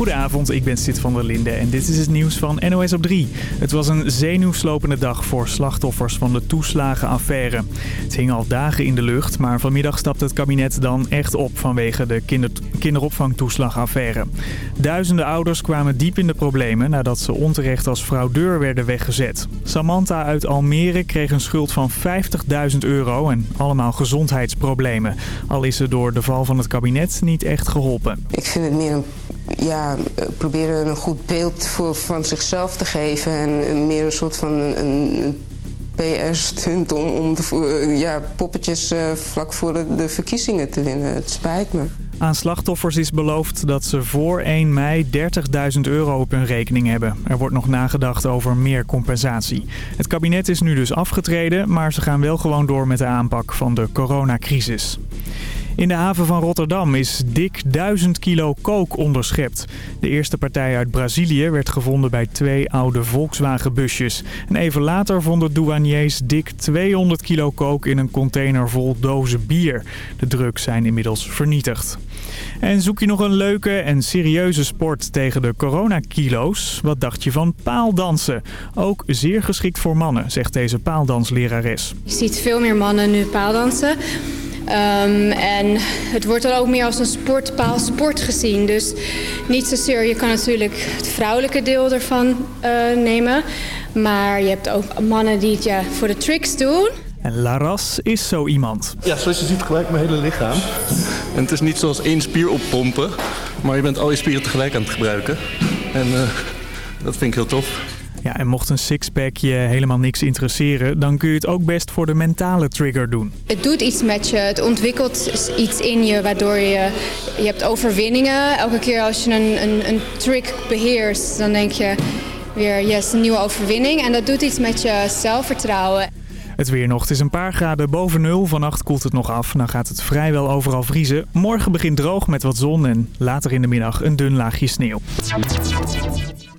Goedenavond, ik ben Sid van der Linde en dit is het nieuws van NOS op 3. Het was een zenuwslopende dag voor slachtoffers van de toeslagenaffaire. Het hing al dagen in de lucht, maar vanmiddag stapte het kabinet dan echt op vanwege de kinder kinderopvangtoeslagaffaire. Duizenden ouders kwamen diep in de problemen nadat ze onterecht als fraudeur werden weggezet. Samantha uit Almere kreeg een schuld van 50.000 euro en allemaal gezondheidsproblemen. Al is ze door de val van het kabinet niet echt geholpen. Ik vind het meer een ja, proberen een goed beeld voor, van zichzelf te geven. En meer een soort van een, een PR-stunt om, om ja, poppetjes uh, vlak voor de, de verkiezingen te winnen. Het spijt me. Aan slachtoffers is beloofd dat ze voor 1 mei 30.000 euro op hun rekening hebben. Er wordt nog nagedacht over meer compensatie. Het kabinet is nu dus afgetreden, maar ze gaan wel gewoon door met de aanpak van de coronacrisis. In de haven van Rotterdam is dik 1000 kilo kook onderschept. De eerste partij uit Brazilië werd gevonden bij twee oude Volkswagen-busjes. En even later vonden douaniers dik 200 kilo kook in een container vol dozen bier. De drugs zijn inmiddels vernietigd. En zoek je nog een leuke en serieuze sport tegen de coronakilo's? Wat dacht je van paaldansen? Ook zeer geschikt voor mannen, zegt deze paaldanslerares. Je ziet veel meer mannen nu paaldansen. Um, en het wordt dan ook meer als een sportpaal sport gezien. Dus niet zozeer, je kan natuurlijk het vrouwelijke deel ervan uh, nemen. Maar je hebt ook mannen die het ja, voor de tricks doen. En Laras is zo iemand. Ja, zoals je ziet gelijk mijn hele lichaam. En het is niet zoals één spier oppompen. Maar je bent al je spieren tegelijk aan het gebruiken. En uh, dat vind ik heel tof. Ja, en mocht een sixpack je helemaal niks interesseren... dan kun je het ook best voor de mentale trigger doen. Het doet iets met je. Het ontwikkelt iets in je waardoor je... Je hebt overwinningen. Elke keer als je een, een, een trick beheerst... dan denk je weer, yes, een nieuwe overwinning. En dat doet iets met je zelfvertrouwen. Het weer nog. Het is een paar graden boven nul. Vannacht koelt het nog af. Dan gaat het vrijwel overal vriezen. Morgen begint droog met wat zon en later in de middag een dun laagje sneeuw.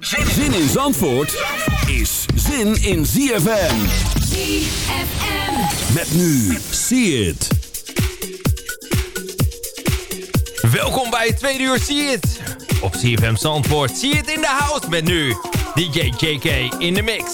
Zin in Zandvoort is zin in ZFM. ZFM. Met nu, see it. Welkom bij het tweede uur See It. Op CFM Zandvoort. See It in the house met nu DJ JK in de mix.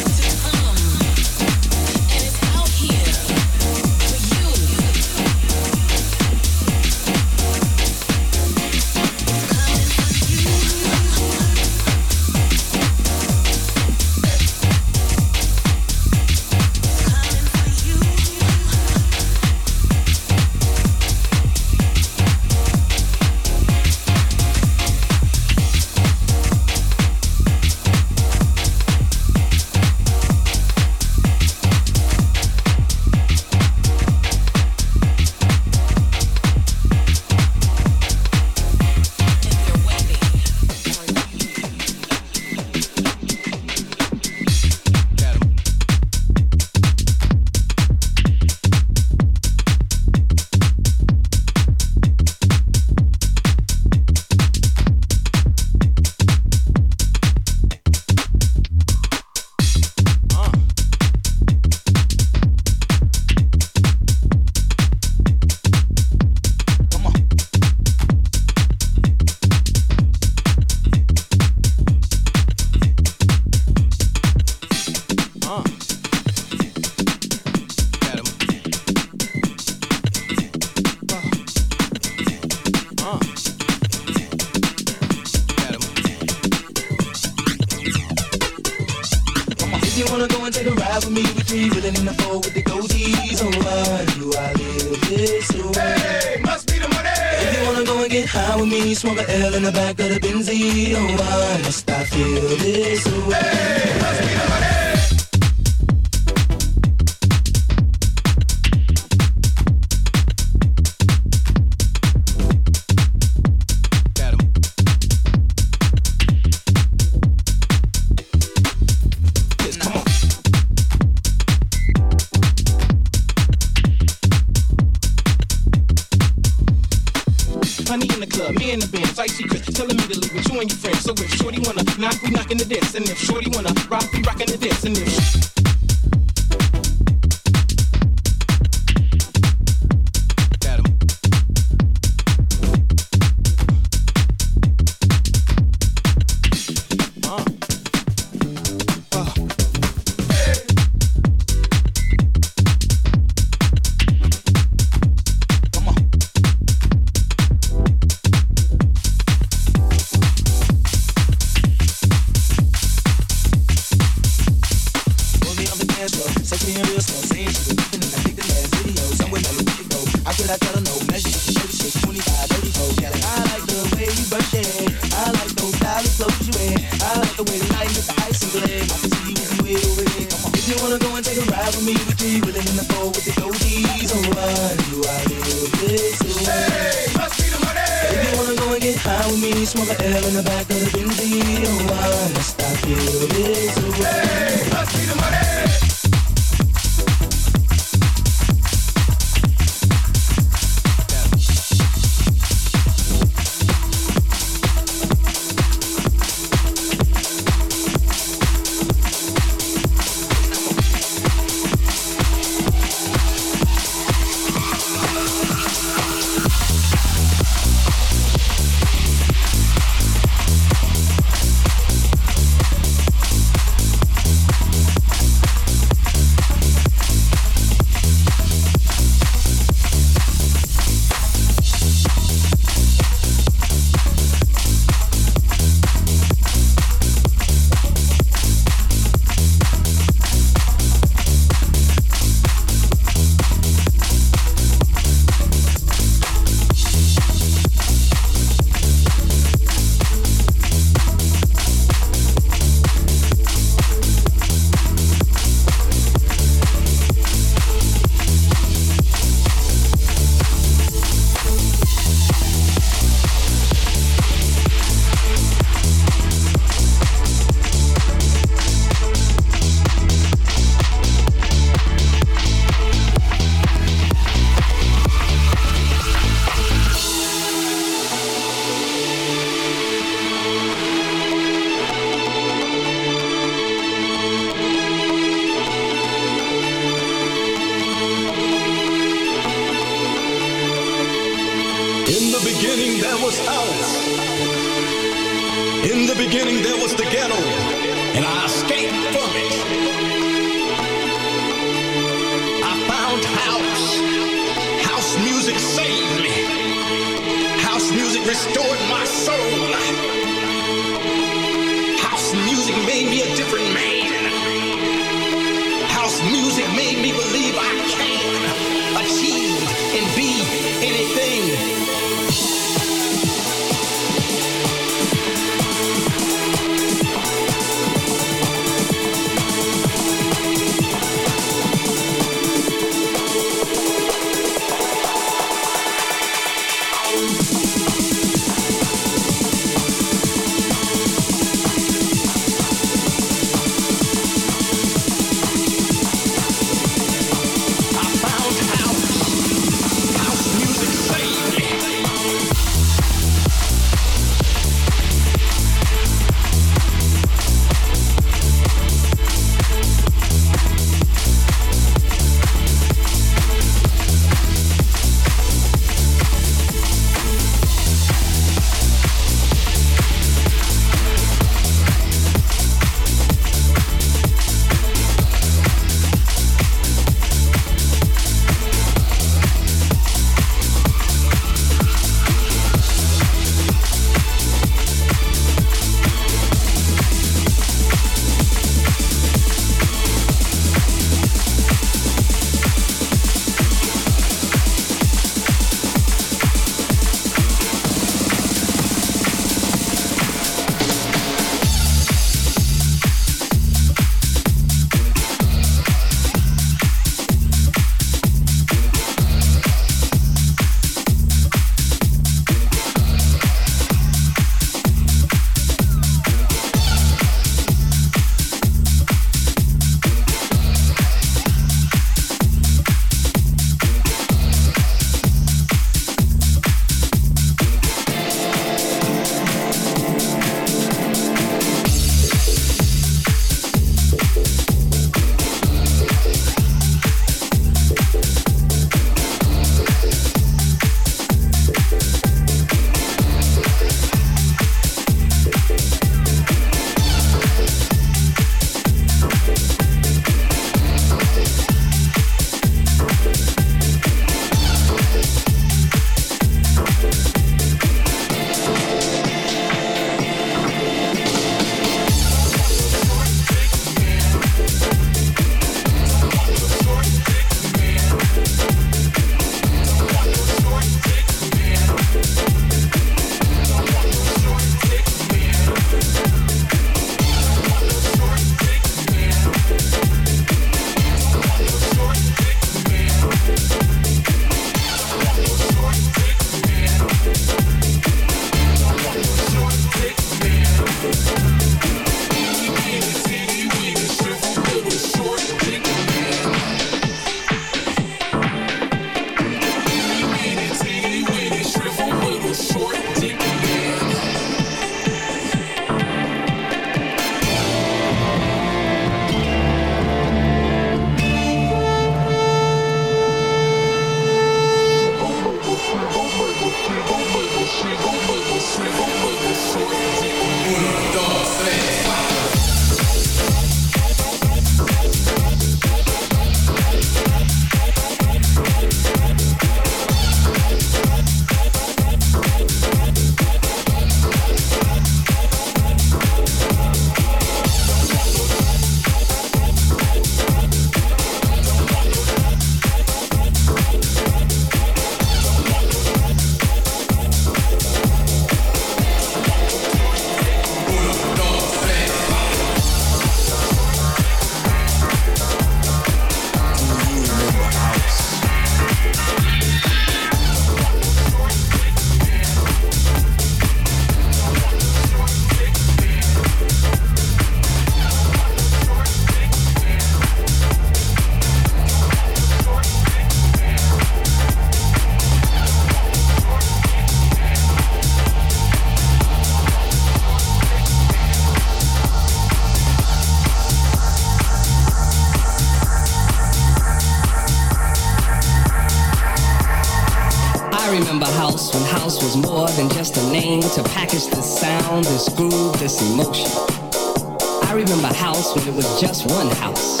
Just one house.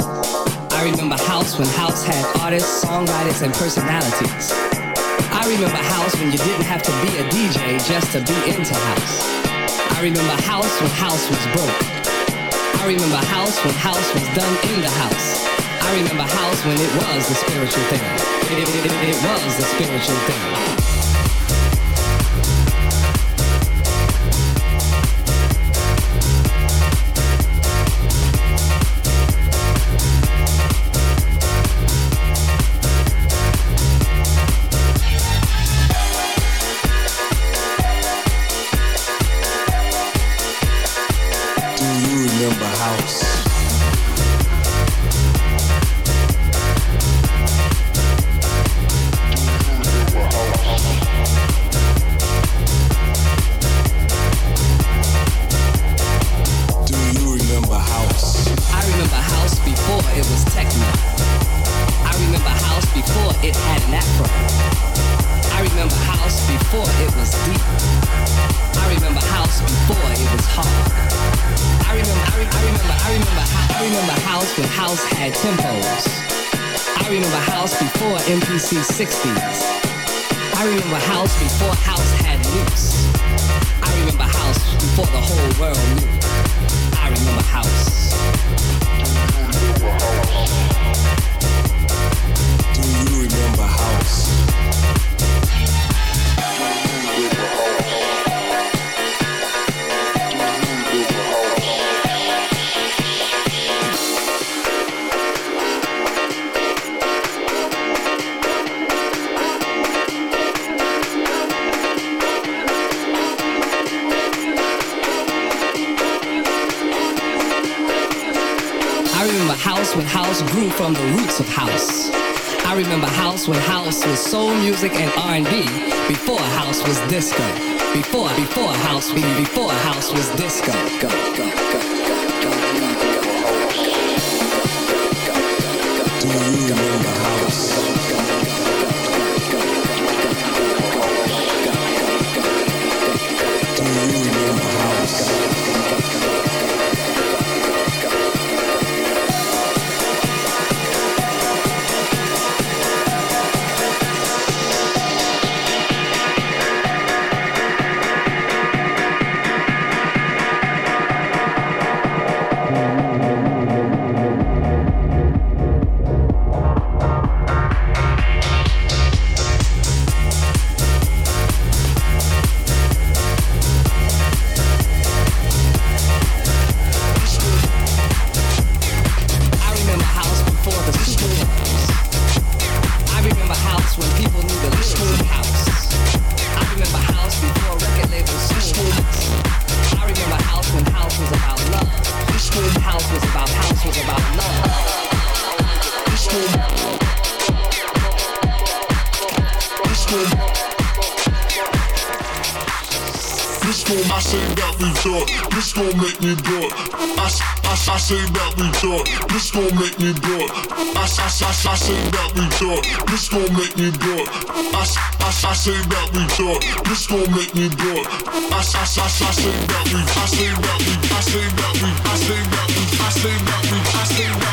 I remember house when house had artists, songwriters, and personalities. I remember house when you didn't have to be a DJ just to be into house. I remember house when house was broke. I remember house when house was done in the house. I remember house when it was the spiritual thing. It, it, it, it was the spiritual thing. When house grew from the roots of house. I remember house when house was soul music and R&B before house was disco. Before, before house, be- before house was disco. Go, go, go, gon' make me do it. I, I, I, I say that we thought. This gon' make me do it. I, I, I say that we thought. This gon' make me do it. I, I, I, I say that we. I say that we. I say that we. I say that we. I say that we. I say that we.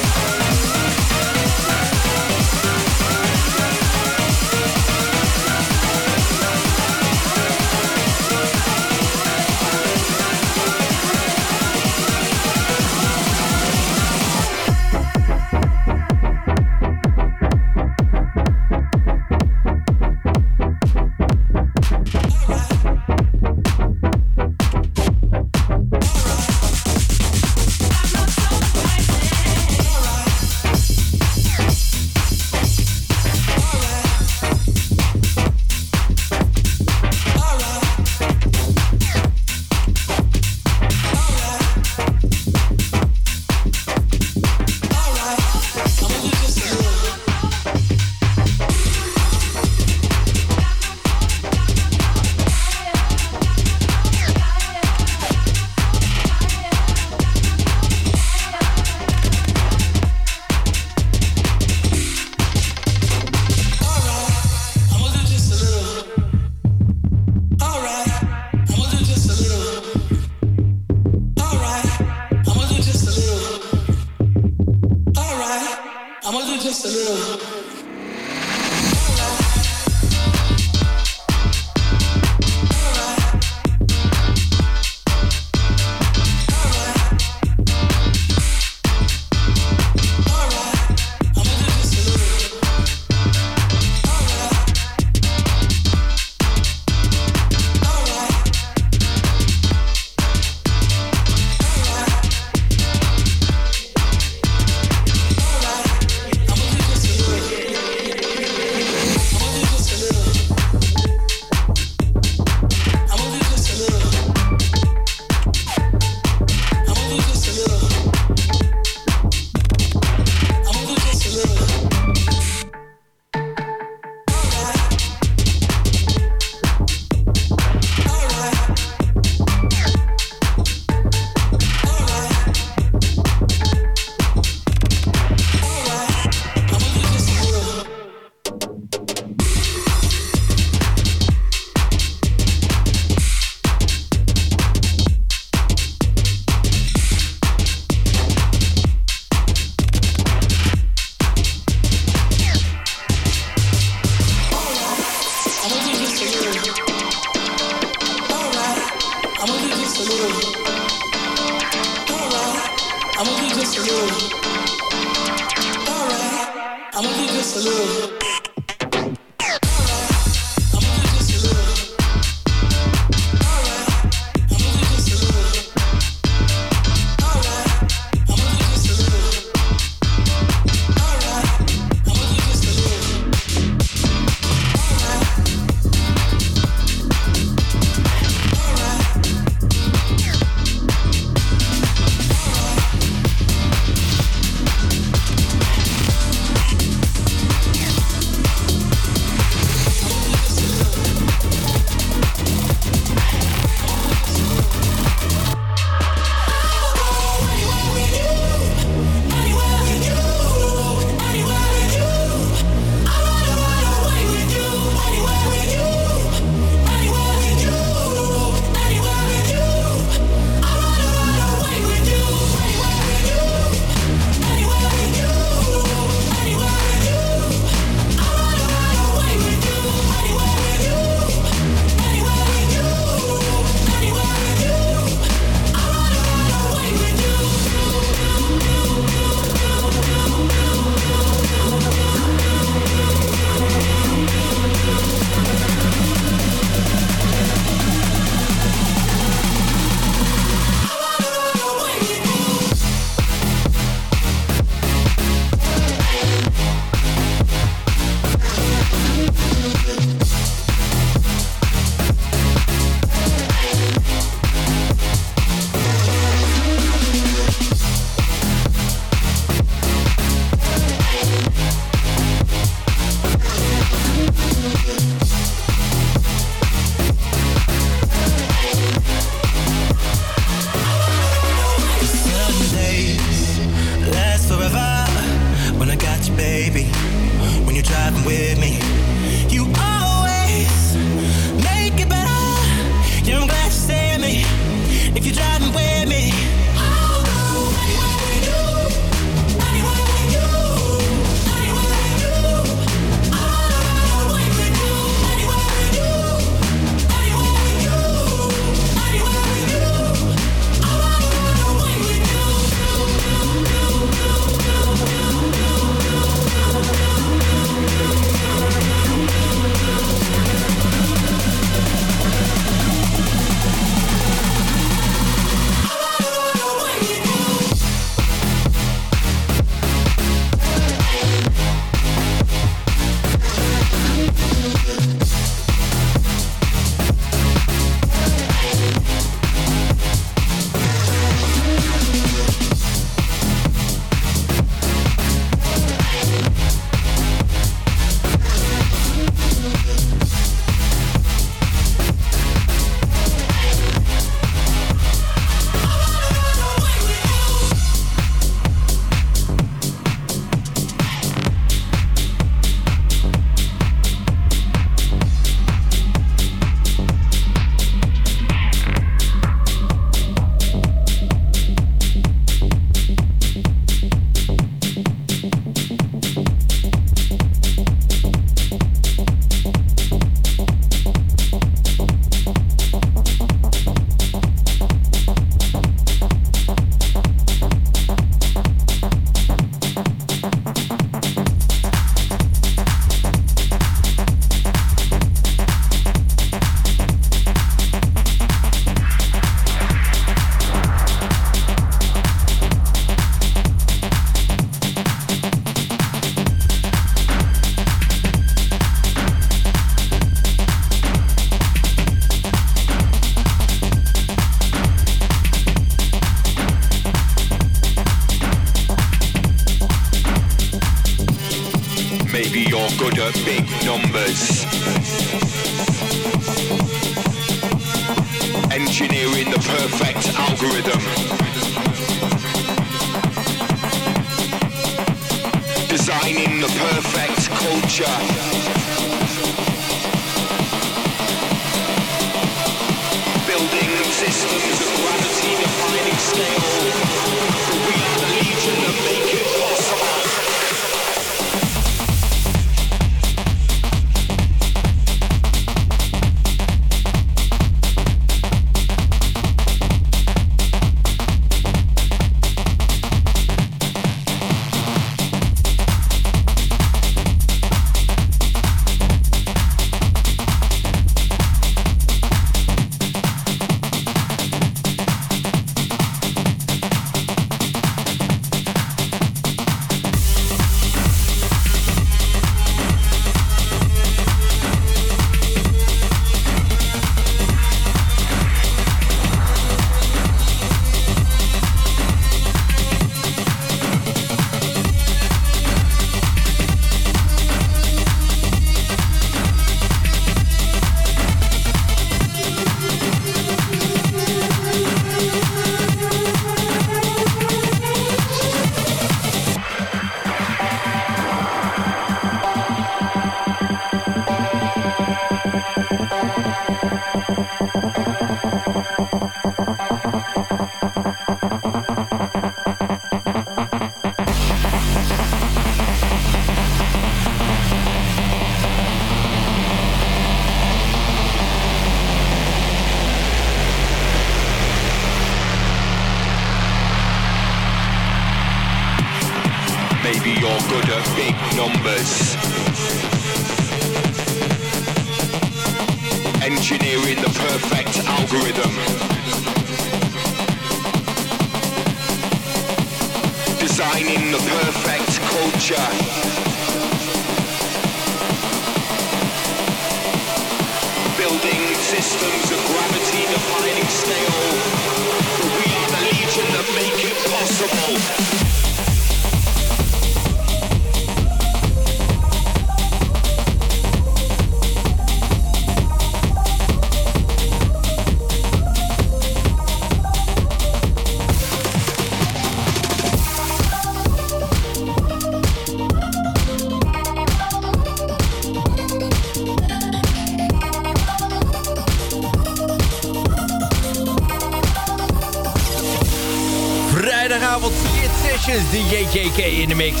Sessions, DJ JK in de mix.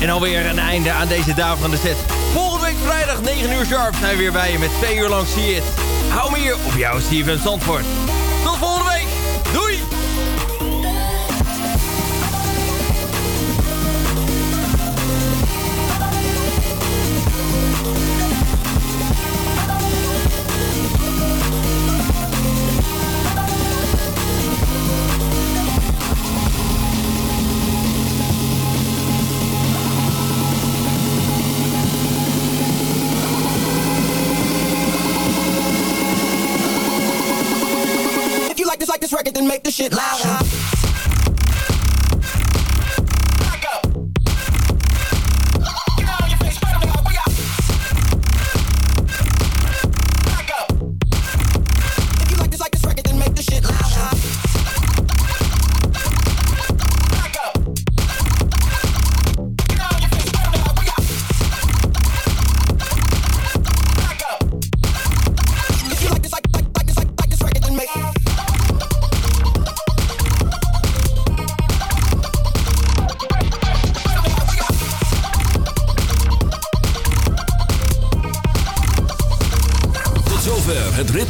En alweer een einde aan deze dag van de set. Volgende week vrijdag 9 uur sharp zijn we weer bij je met 2 uur lang See. Hou me hier op jouw Steven Zandvoort. Tot volgende week. Shit louder.